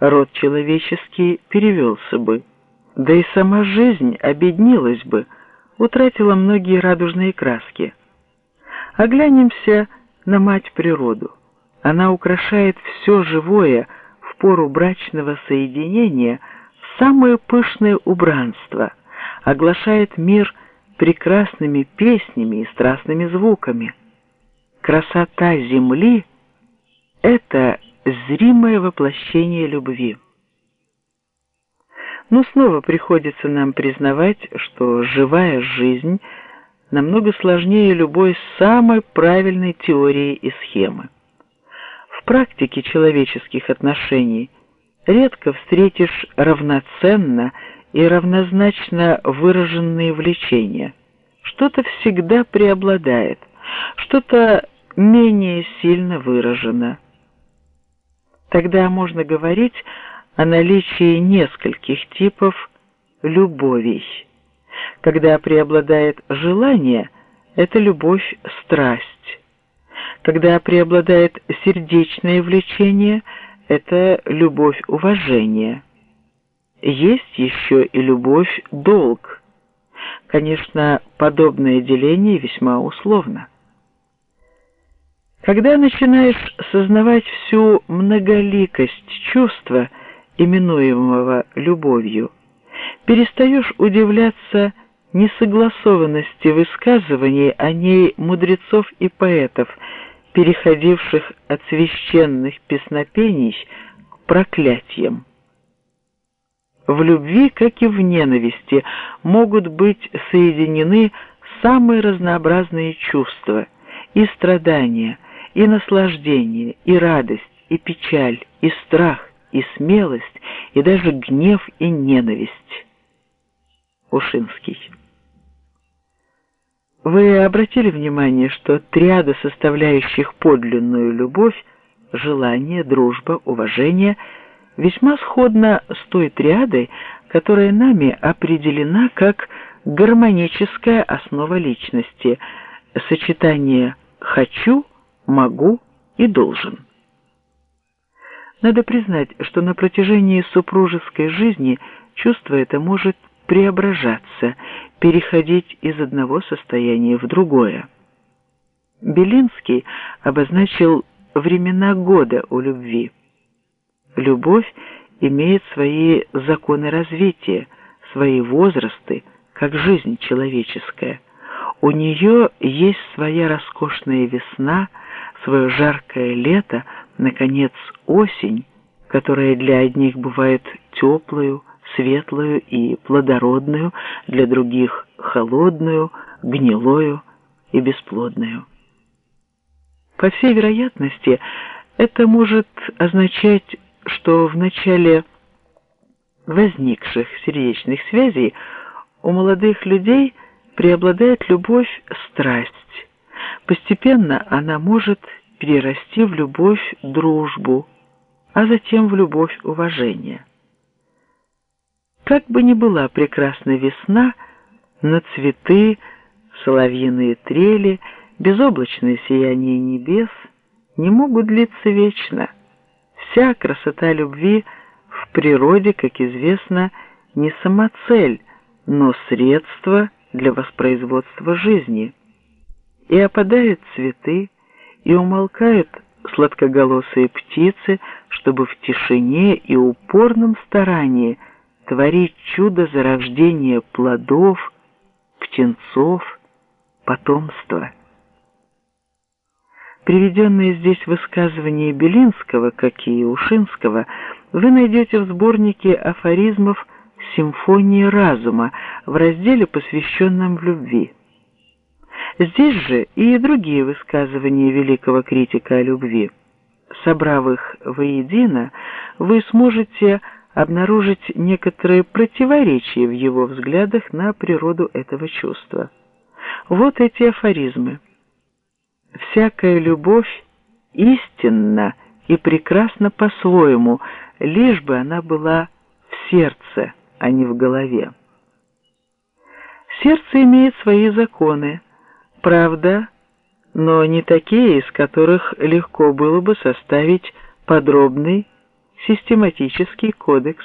род человеческий перевелся бы, да и сама жизнь обеднилась бы, утратила многие радужные краски. Оглянемся на мать природу. Она украшает все живое в пору брачного соединения в самое пышное убранство, оглашает мир прекрасными песнями и страстными звуками. Красота земли — это зримое воплощение любви. Но снова приходится нам признавать, что живая жизнь намного сложнее любой самой правильной теории и схемы. В практике человеческих отношений редко встретишь равноценно и равнозначно выраженные влечения. Что-то всегда преобладает, что-то менее сильно выражено. Тогда можно говорить о наличии нескольких типов любовей. Когда преобладает желание, это любовь-страсть. Когда преобладает сердечное влечение, это любовь-уважение. Есть еще и любовь-долг. Конечно, подобное деление весьма условно. Когда начинаешь сознавать всю многоликость чувства, именуемого любовью, перестаешь удивляться несогласованности высказываний о ней мудрецов и поэтов, переходивших от священных песнопений к проклятиям. В любви, как и в ненависти, могут быть соединены самые разнообразные чувства и страдания, и наслаждение, и радость, и печаль, и страх, и смелость, и даже гнев и ненависть. Ушинский. Вы обратили внимание, что триада, составляющих подлинную любовь, желание, дружба, уважение, весьма сходна с той триадой, которая нами определена как гармоническая основа личности, сочетание «хочу», «могу» и «должен». Надо признать, что на протяжении супружеской жизни чувство это может преображаться, переходить из одного состояния в другое. Белинский обозначил времена года у любви. Любовь имеет свои законы развития, свои возрасты, как жизнь человеческая. У нее есть своя роскошная весна, свое жаркое лето, наконец, осень, которая для одних бывает теплую, светлую и плодородную, для других холодную, гнилою и бесплодную. По всей вероятности, это может означать, что в начале возникших сердечных связей у молодых людей преобладает любовь-страсть. Постепенно она может перерасти в любовь-дружбу, а затем в любовь-уважение. Как бы ни была прекрасна весна, на цветы, соловьиные трели, безоблачное сияние небес не могут длиться вечно. Вся красота любви в природе, как известно, не самоцель, но средство для воспроизводства жизни. И опадают цветы, и умолкают сладкоголосые птицы, чтобы в тишине и упорном старании творить чудо зарождения плодов, птенцов, потомства. Приведенные здесь высказывания Белинского, как и Ушинского, вы найдете в сборнике афоризмов «Симфонии разума» в разделе, посвященном любви. Здесь же и другие высказывания великого критика о любви. Собрав их воедино, вы сможете обнаружить некоторые противоречия в его взглядах на природу этого чувства. Вот эти афоризмы. «Всякая любовь истинна и прекрасна по-своему, лишь бы она была в сердце, а не в голове». Сердце имеет свои законы, правда, но не такие, из которых легко было бы составить подробный систематический кодекс